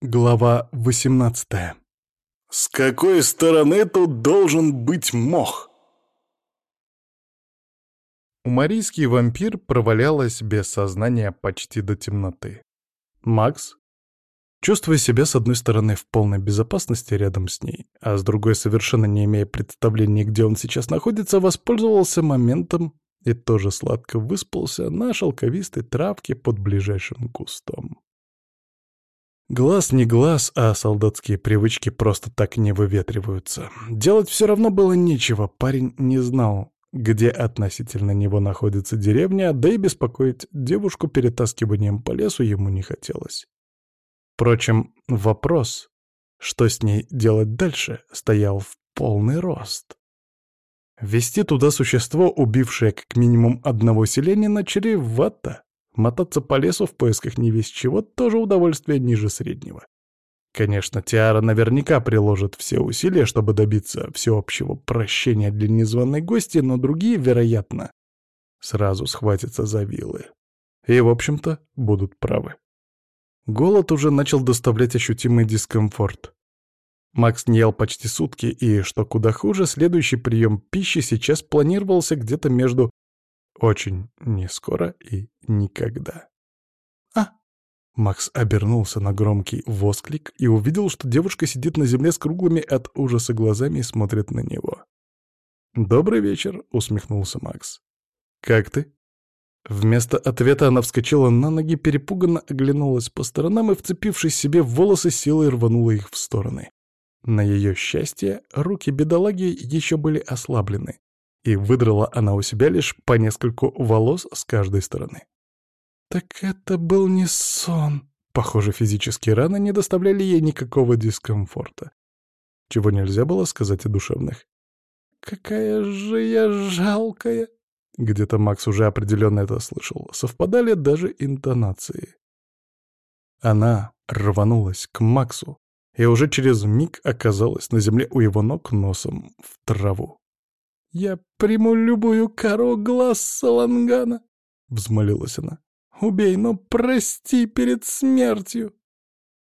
Глава 18 С какой стороны тут должен быть мох? Умарийский вампир провалялась без сознания почти до темноты. Макс, чувствуя себя с одной стороны в полной безопасности рядом с ней, а с другой совершенно не имея представления, где он сейчас находится, воспользовался моментом и тоже сладко выспался на шелковистой травке под ближайшим кустом. Глаз не глаз, а солдатские привычки просто так не выветриваются. Делать все равно было нечего, парень не знал, где относительно него находится деревня, да и беспокоить девушку перетаскиванием по лесу ему не хотелось. Впрочем, вопрос, что с ней делать дальше, стоял в полный рост. Вести туда существо, убившее как минимум одного селянина, чревато. Мотаться по лесу в поисках не весь чего тоже удовольствие ниже среднего. Конечно, Тиара наверняка приложит все усилия, чтобы добиться всеобщего прощения для незваной гости, но другие, вероятно, сразу схватятся за вилы. И, в общем-то, будут правы. Голод уже начал доставлять ощутимый дискомфорт. Макс не ел почти сутки, и, что куда хуже, следующий прием пищи сейчас планировался где-то между очень не скоро и никогда. «А!» Макс обернулся на громкий восклик и увидел, что девушка сидит на земле с круглыми от ужаса глазами и смотрит на него. «Добрый вечер», — усмехнулся Макс. «Как ты?» Вместо ответа она вскочила на ноги, перепуганно оглянулась по сторонам и, вцепившись себе в волосы, силой рванула их в стороны. На ее счастье, руки бедолаги еще были ослаблены, и выдрала она у себя лишь по нескольку волос с каждой стороны. Так это был не сон. Похоже, физические раны не доставляли ей никакого дискомфорта. Чего нельзя было сказать о душевных. «Какая же я жалкая!» Где-то Макс уже определенно это слышал. Совпадали даже интонации. Она рванулась к Максу и уже через миг оказалась на земле у его ног носом в траву. «Я приму любую кару глаз Салангана», — взмолилась она. «Убей, но прости перед смертью».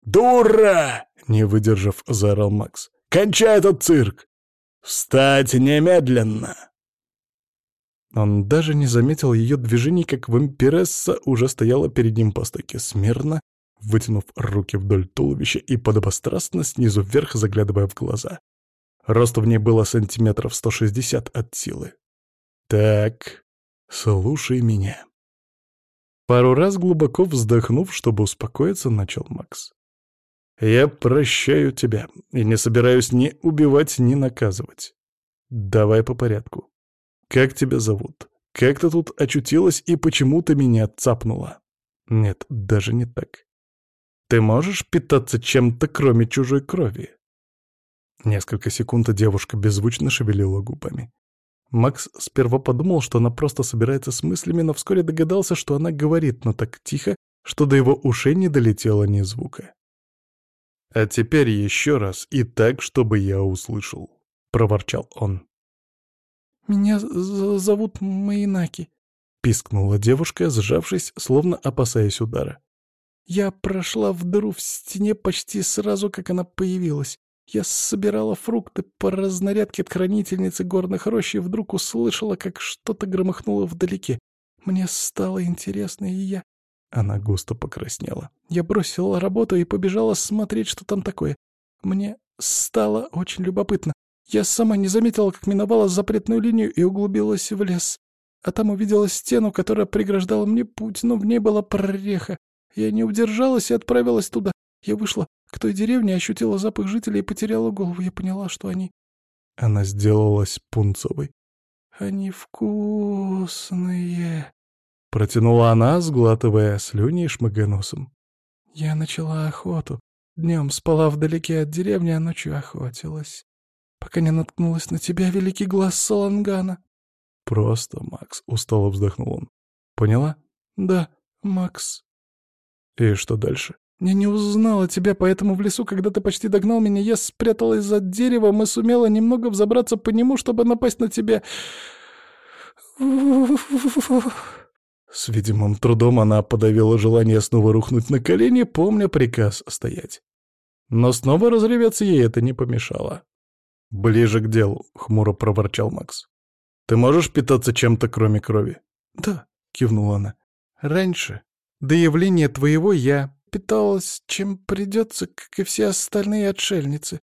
«Дура!» — не выдержав, заорал Макс. «Кончай этот цирк! Встать немедленно!» Он даже не заметил ее движений, как вампиресса уже стояла перед ним по стойке смирно, вытянув руки вдоль туловища и подобострастно снизу вверх заглядывая в глаза. Рост в ней было сантиметров 160 от силы. «Так, слушай меня». Пару раз глубоко вздохнув, чтобы успокоиться, начал Макс. «Я прощаю тебя и не собираюсь ни убивать, ни наказывать. Давай по порядку. Как тебя зовут? Как ты тут очутилась и почему ты меня цапнула? Нет, даже не так. Ты можешь питаться чем-то, кроме чужой крови?» Несколько секунд девушка беззвучно шевелила губами. Макс сперва подумал, что она просто собирается с мыслями, но вскоре догадался, что она говорит, но так тихо, что до его ушей не долетело ни звука. «А теперь еще раз и так, чтобы я услышал», — проворчал он. «Меня зовут Майнаки», — пискнула девушка, сжавшись, словно опасаясь удара. «Я прошла в дыру в стене почти сразу, как она появилась. Я собирала фрукты по разнарядке от хранительницы горных рощ и вдруг услышала, как что-то громыхнуло вдалеке. Мне стало интересно, и я... Она густо покраснела. Я бросила работу и побежала смотреть, что там такое. Мне стало очень любопытно. Я сама не заметила, как миновала запретную линию и углубилась в лес. А там увидела стену, которая преграждала мне путь, но в ней была прореха. Я не удержалась и отправилась туда. Я вышла к той деревне, ощутила запах жителей и потеряла голову. Я поняла, что они... Она сделалась пунцовой. «Они вкусные!» Протянула она, сглатывая слюни и шмыгая носом. «Я начала охоту. Днем спала вдалеке от деревни, а ночью охотилась. Пока не наткнулась на тебя, великий глаз Салангана». «Просто, Макс», — устало вздохнул он. «Поняла?» «Да, Макс». «И что дальше?» Я не узнала тебя, поэтому в лесу, когда ты почти догнал меня, я спряталась за деревом и сумела немного взобраться по нему, чтобы напасть на тебя. С видимым трудом она подавила желание снова рухнуть на колени, помня приказ стоять. Но снова разреветься ей это не помешало. «Ближе к делу», — хмуро проворчал Макс. «Ты можешь питаться чем-то, кроме крови?» «Да», — кивнула она. «Раньше, до явления твоего, я питалась, чем придется, как и все остальные отшельницы.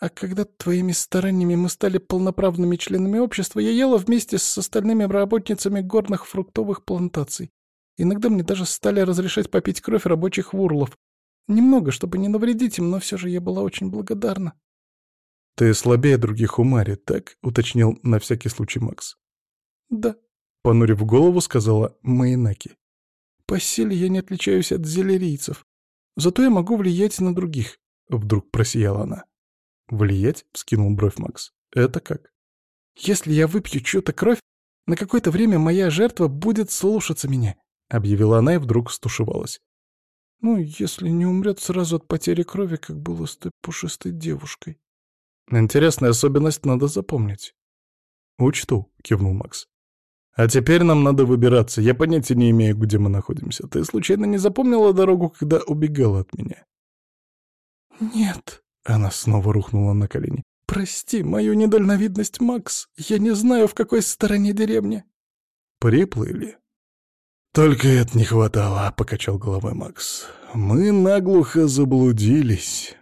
А когда твоими стараниями мы стали полноправными членами общества, я ела вместе с остальными работницами горных фруктовых плантаций. Иногда мне даже стали разрешать попить кровь рабочих вурлов. Немного, чтобы не навредить им, но все же я была очень благодарна. «Ты слабее других у Мари, так?» — уточнил на всякий случай Макс. «Да», — понурив голову, сказала Майнаки. «По силе я не отличаюсь от зелерийцев. Зато я могу влиять на других», — вдруг просияла она. «Влиять?» — вскинул бровь Макс. «Это как?» «Если я выпью чью-то кровь, на какое-то время моя жертва будет слушаться меня», — объявила она и вдруг стушевалась. «Ну, если не умрет сразу от потери крови, как было с той пушистой девушкой». «Интересная особенность, надо запомнить». «Учту», — кивнул Макс. «А теперь нам надо выбираться. Я понятия не имею, где мы находимся. Ты случайно не запомнила дорогу, когда убегала от меня?» «Нет», она снова рухнула на колени. «Прости мою недальновидность, Макс. Я не знаю, в какой стороне деревня». «Приплыли». «Только это не хватало», — покачал головой Макс. «Мы наглухо заблудились».